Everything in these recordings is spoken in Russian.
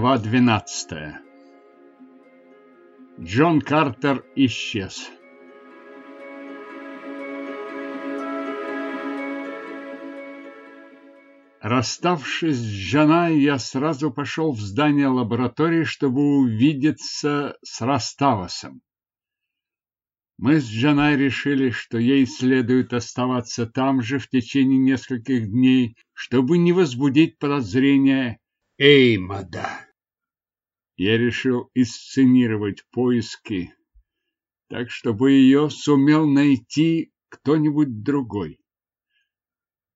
Глава 12. Джон Картер исчез. Расставшись с Джаной, я сразу пошел в здание лаборатории, чтобы увидеться с Раставосом. Мы с Джанай решили, что ей следует оставаться там же в течение нескольких дней, чтобы не возбудить подозрения Эймада. Я решил исценировать поиски, так чтобы ее сумел найти кто-нибудь другой.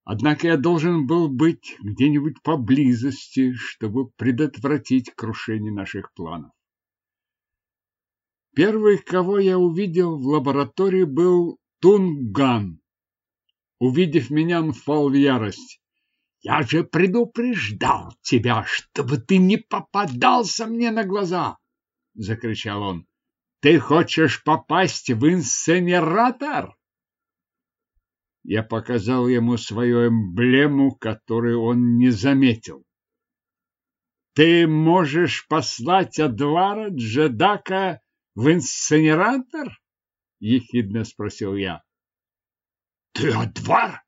Однако я должен был быть где-нибудь поблизости, чтобы предотвратить крушение наших планов. Первый, кого я увидел в лаборатории, был Тунган. Увидев меня, он впал в ярость. «Я же предупреждал тебя, чтобы ты не попадался мне на глаза!» — закричал он. «Ты хочешь попасть в инсценератор?» Я показал ему свою эмблему, которую он не заметил. «Ты можешь послать Адвара Джедака в инсценератор? ехидно спросил я. Ты отвар?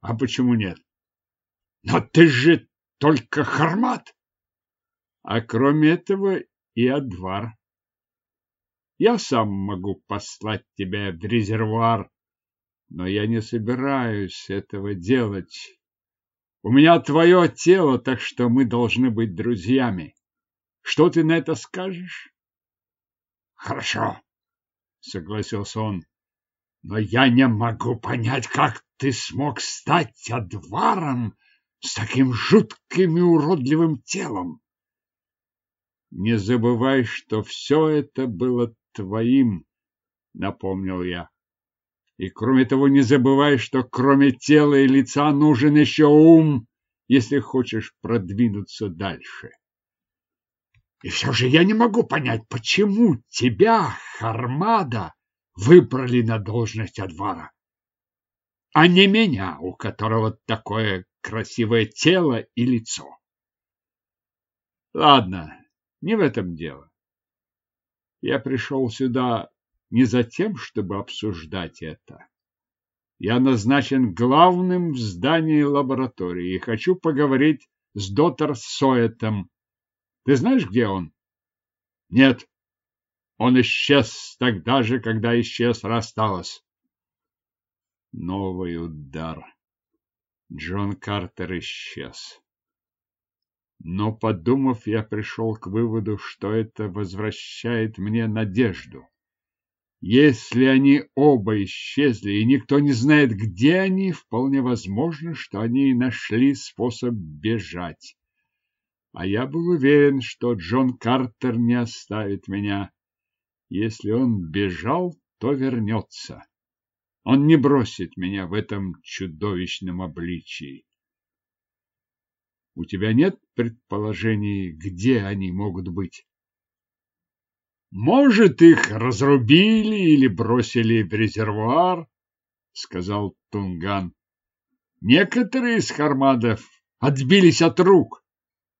А почему нет? Но ты же только хармат. А кроме этого и отвар. Я сам могу послать тебя в резервуар, но я не собираюсь этого делать. У меня твое тело, так что мы должны быть друзьями. Что ты на это скажешь? Хорошо, согласился он. Но я не могу понять, как ты смог стать адваром с таким жутким и уродливым телом. Не забывай, что все это было твоим, напомнил я. И кроме того, не забывай, что кроме тела и лица нужен еще ум, если хочешь продвинуться дальше. И все же я не могу понять, почему тебя, Хармада, выбрали на должность Адвара, а не меня, у которого такое красивое тело и лицо. Ладно, не в этом дело. Я пришел сюда не за тем, чтобы обсуждать это. Я назначен главным в здании лаборатории и хочу поговорить с доктор Соэтом, ты знаешь, где он? Нет. Он исчез тогда же, когда исчез Расталос. Новый удар. Джон Картер исчез. Но, подумав, я пришел к выводу, что это возвращает мне надежду. Если они оба исчезли, и никто не знает, где они, вполне возможно, что они нашли способ бежать. А я был уверен, что Джон Картер не оставит меня. Если он бежал, то вернется. Он не бросит меня в этом чудовищном обличии. У тебя нет предположений, где они могут быть? Может, их разрубили или бросили в резервуар, сказал Тунган. Некоторые из хармадов отбились от рук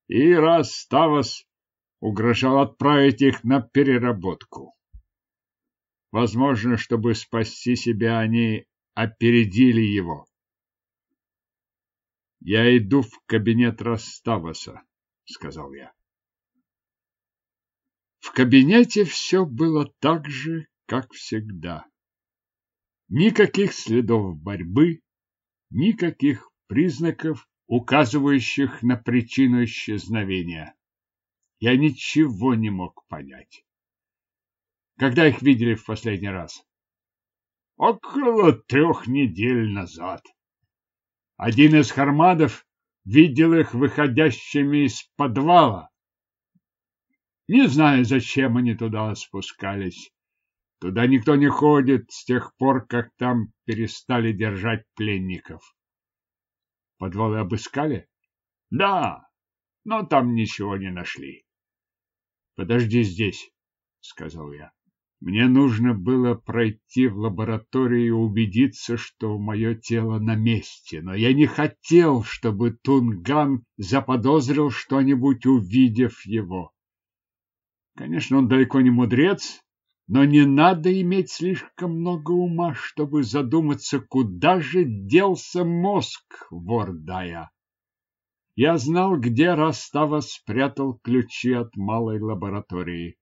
и раз Тавас угрожал отправить их на переработку. Возможно, чтобы спасти себя, они опередили его. «Я иду в кабинет Раставаса», — сказал я. В кабинете все было так же, как всегда. Никаких следов борьбы, никаких признаков указывающих на причину исчезновения. Я ничего не мог понять. Когда их видели в последний раз? Около трех недель назад. Один из хармадов видел их выходящими из подвала. Не знаю, зачем они туда спускались. Туда никто не ходит с тех пор, как там перестали держать пленников. Подвалы обыскали? Да, но там ничего не нашли. Подожди здесь, сказал я. Мне нужно было пройти в лабораторию и убедиться, что мое тело на месте, но я не хотел, чтобы Тунган заподозрил что-нибудь, увидев его. Конечно, он далеко не мудрец, но не надо иметь слишком много ума, чтобы задуматься, куда же делся мозг Вордая. Я знал, где Растава спрятал ключи от малой лаборатории.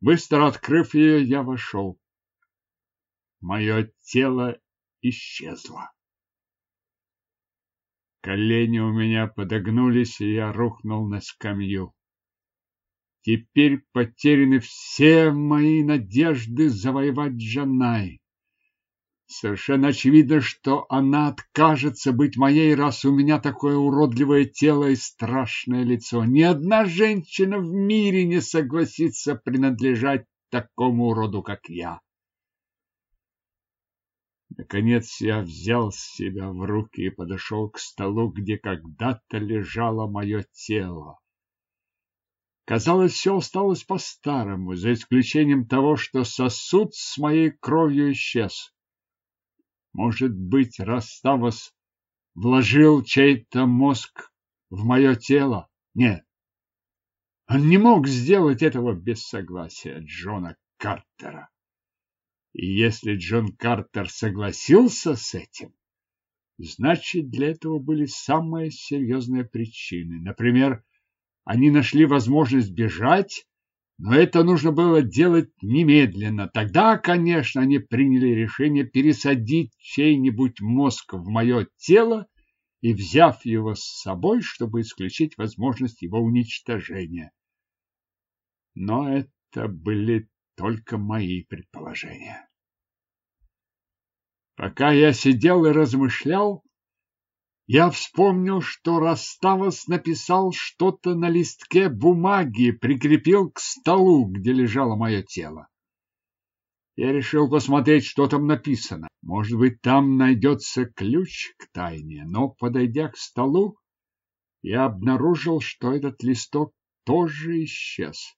Быстро открыв ее, я вошел. Мое тело исчезло. Колени у меня подогнулись, и я рухнул на скамью. Теперь потеряны все мои надежды завоевать Джанай. Совершенно очевидно, что она откажется быть моей, раз у меня такое уродливое тело и страшное лицо. Ни одна женщина в мире не согласится принадлежать такому уроду, как я. Наконец я взял себя в руки и подошел к столу, где когда-то лежало мое тело. Казалось, все осталось по-старому, за исключением того, что сосуд с моей кровью исчез. Может быть, Раставос вложил чей-то мозг в мое тело? Нет. Он не мог сделать этого без согласия Джона Картера. И если Джон Картер согласился с этим, значит, для этого были самые серьезные причины. Например, они нашли возможность бежать но это нужно было делать немедленно. Тогда, конечно, они приняли решение пересадить чей-нибудь мозг в мое тело и, взяв его с собой, чтобы исключить возможность его уничтожения. Но это были только мои предположения. Пока я сидел и размышлял, я вспомнил, что Раставос написал что-то на листке бумаги, прикрепил к столу, где лежало мое тело. Я решил посмотреть, что там написано. Может быть, там найдется ключ к тайне. Но, подойдя к столу, я обнаружил, что этот листок тоже исчез.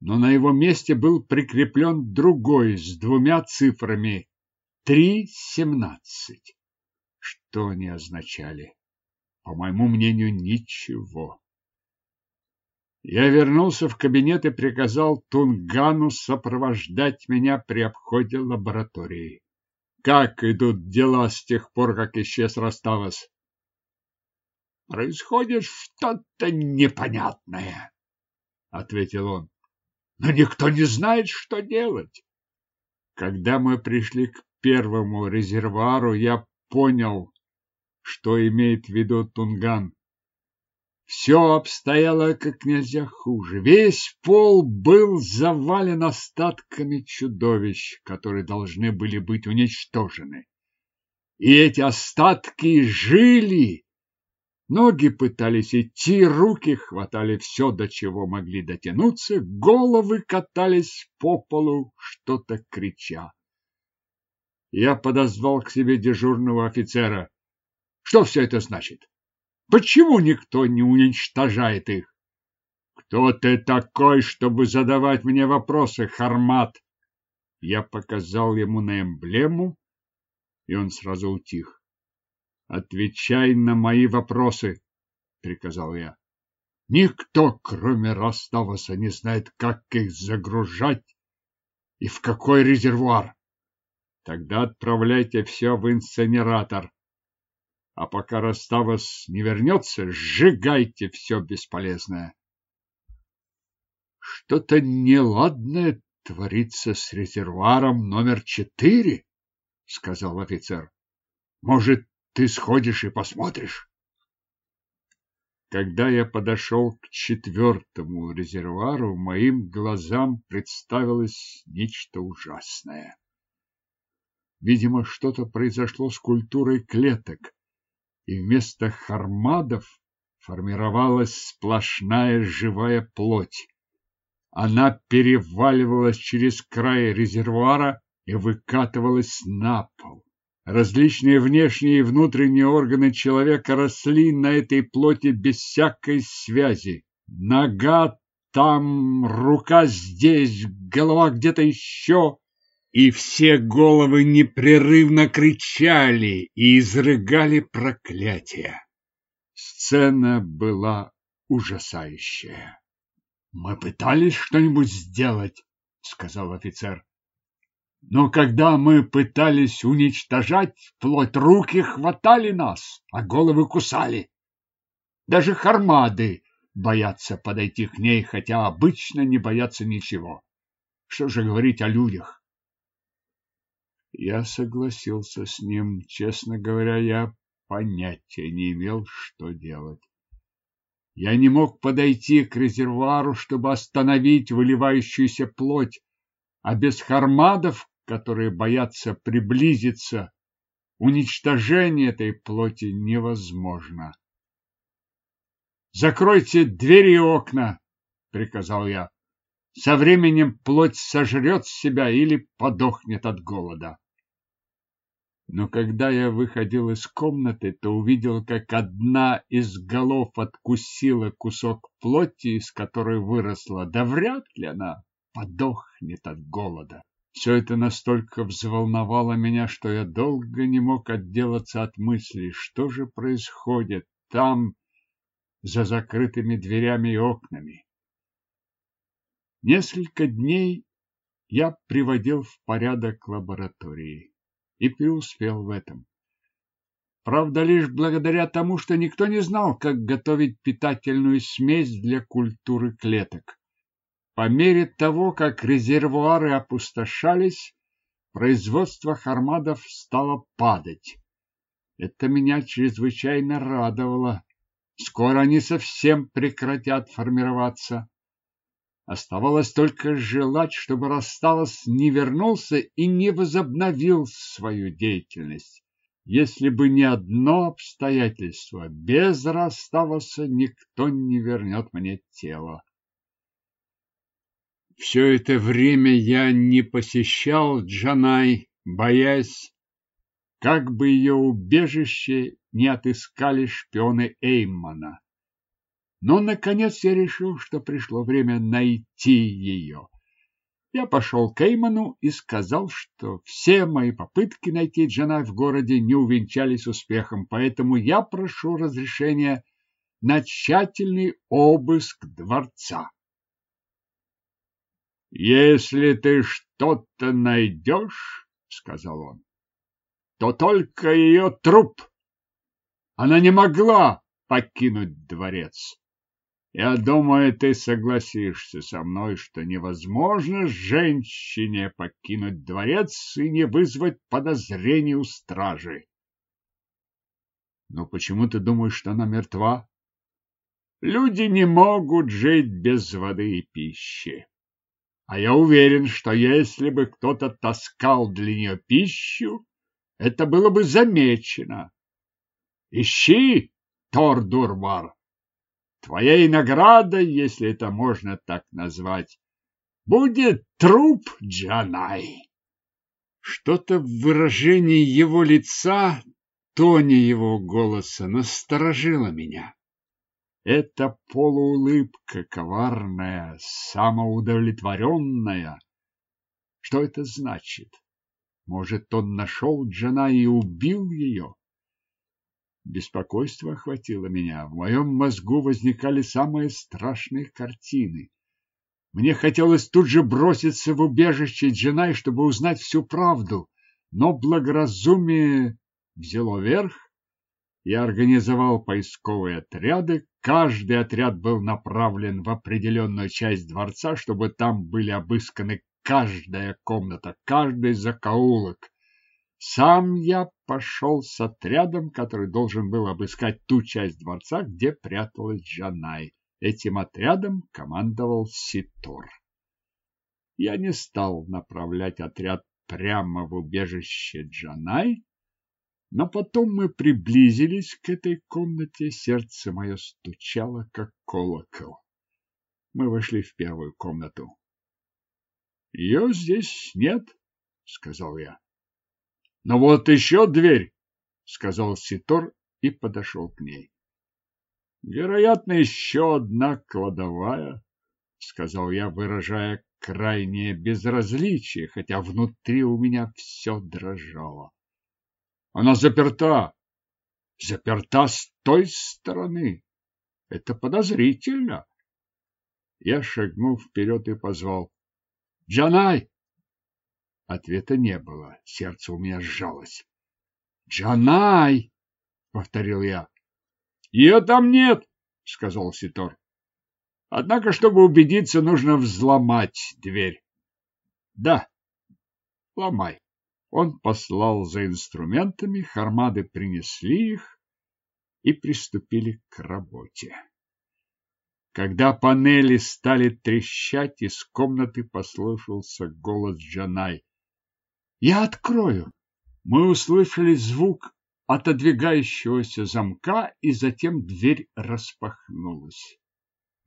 Но на его месте был прикреплен другой с двумя цифрами — три семнадцать. Что они означали? По моему мнению, ничего. Я вернулся в кабинет и приказал Тунгану сопровождать меня при обходе лаборатории. Как идут дела с тех пор, как исчез Раставас? Происходит что-то непонятное, ответил он. Но никто не знает, что делать. Когда мы пришли к первому резервуару, я понял, что имеет в виду Тунган. Все обстояло как нельзя хуже. Весь пол был завален остатками чудовищ, которые должны были быть уничтожены. И эти остатки жили. Ноги пытались идти, руки хватали все, до чего могли дотянуться, головы катались по полу, что-то крича я подозвал к себе дежурного офицера. Что все это значит? Почему никто не уничтожает их? Кто ты такой, чтобы задавать мне вопросы, Хармат? Я показал ему на эмблему, и он сразу утих. Отвечай на мои вопросы, приказал я. Никто, кроме Раставаса, не знает, как их загружать и в какой резервуар. Тогда отправляйте все в инсинератор. А пока Раставос не вернется, сжигайте все бесполезное. Что-то неладное творится с резервуаром номер четыре, сказал офицер. Может, ты сходишь и посмотришь? Когда я подошел к четвертому резервуару, моим глазам представилось нечто ужасное. Видимо, что-то произошло с культурой клеток, и вместо хармадов формировалась сплошная живая плоть. Она переваливалась через край резервуара и выкатывалась на пол. Различные внешние и внутренние органы человека росли на этой плоти без всякой связи. Нога там, рука здесь, голова где-то еще. И все головы непрерывно кричали и изрыгали проклятия. Сцена была ужасающая. Мы пытались что-нибудь сделать, сказал офицер. Но когда мы пытались уничтожать плоть, руки хватали нас, а головы кусали. Даже хармады боятся подойти к ней, хотя обычно не боятся ничего. Что же говорить о людях? Я согласился с ним. Честно говоря, я понятия не имел, что делать. Я не мог подойти к резервуару, чтобы остановить выливающуюся плоть, а без хармадов, которые боятся приблизиться, уничтожение этой плоти невозможно. «Закройте двери и окна!» — приказал я. «Со временем плоть сожрет себя или подохнет от голода». Но когда я выходил из комнаты, то увидел, как одна из голов откусила кусок плоти, из которой выросла. Да вряд ли она подохнет от голода. Все это настолько взволновало меня, что я долго не мог отделаться от мысли, что же происходит там, за закрытыми дверями и окнами. Несколько дней я приводил в порядок лаборатории и преуспел в этом. Правда, лишь благодаря тому, что никто не знал, как готовить питательную смесь для культуры клеток. По мере того, как резервуары опустошались, производство хармадов стало падать. Это меня чрезвычайно радовало. Скоро они совсем прекратят формироваться. Оставалось только желать, чтобы Рассталос не вернулся и не возобновил свою деятельность. Если бы не одно обстоятельство, без Рассталоса никто не вернет мне тело. Все это время я не посещал Джанай, боясь, как бы ее убежище не отыскали шпионы Эйммана. Но, наконец, я решил, что пришло время найти ее. Я пошел к Эйману и сказал, что все мои попытки найти Джанай в городе не увенчались успехом, поэтому я прошу разрешения на тщательный обыск дворца. «Если ты что-то найдешь, — сказал он, — то только ее труп. Она не могла покинуть дворец. Я думаю, ты согласишься со мной, что невозможно женщине покинуть дворец и не вызвать подозрений у стражи. Но почему ты думаешь, что она мертва? Люди не могут жить без воды и пищи. А я уверен, что если бы кто-то таскал для нее пищу, это было бы замечено. Ищи, Тор-Дурбар, Твоей наградой, если это можно так назвать, будет труп Джанай. Что-то в выражении его лица, тоне его голоса насторожило меня. Это полуулыбка коварная, самоудовлетворенная. Что это значит? Может, он нашел Джана и убил ее? Беспокойство охватило меня. В моем мозгу возникали самые страшные картины. Мне хотелось тут же броситься в убежище Джинай, чтобы узнать всю правду, но благоразумие взяло верх. Я организовал поисковые отряды. Каждый отряд был направлен в определенную часть дворца, чтобы там были обысканы каждая комната, каждый закоулок. Сам я пошел с отрядом, который должен был обыскать ту часть дворца, где пряталась Джанай. Этим отрядом командовал Ситур. Я не стал направлять отряд прямо в убежище Джанай, но потом мы приблизились к этой комнате, сердце мое стучало, как колокол. Мы вошли в первую комнату. — Ее здесь нет, — сказал я. Но вот еще дверь, сказал Ситор и подошел к ней. Вероятно, еще одна кладовая. сказал я, выражая крайнее безразличие, хотя внутри у меня все дрожало. Она заперта. Заперта с той стороны. Это подозрительно. Я шагнул вперед и позвал. Джанай! Ответа не было. Сердце у меня сжалось. Джанай! Повторил я. Ее там нет, сказал Ситор. Однако, чтобы убедиться, нужно взломать дверь. Да, ломай. Он послал за инструментами, хармады принесли их и приступили к работе. Когда панели стали трещать, из комнаты послышался голос Джанай. «Я открою!» Мы услышали звук отодвигающегося замка, и затем дверь распахнулась.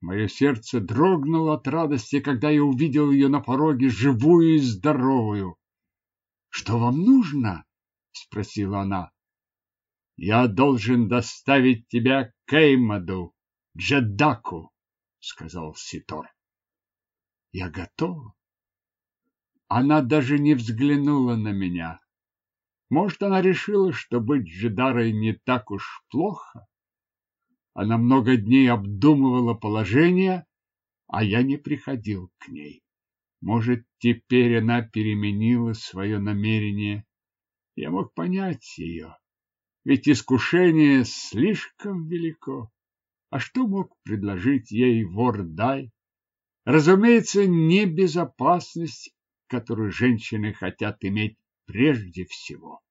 Мое сердце дрогнуло от радости, когда я увидел ее на пороге, живую и здоровую. — Что вам нужно? — спросила она. — Я должен доставить тебя к Эймаду, Джедаку, — сказал Ситор. — Я готов. Она даже не взглянула на меня. Может, она решила, что быть Джедарой не так уж плохо? Она много дней обдумывала положение, а я не приходил к ней. Может, теперь она переменила свое намерение. Я мог понять ее, ведь искушение слишком велико. А что мог предложить ей Вордай? Разумеется, не безопасность, которую женщины хотят иметь прежде всего.